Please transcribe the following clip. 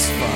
satisfied.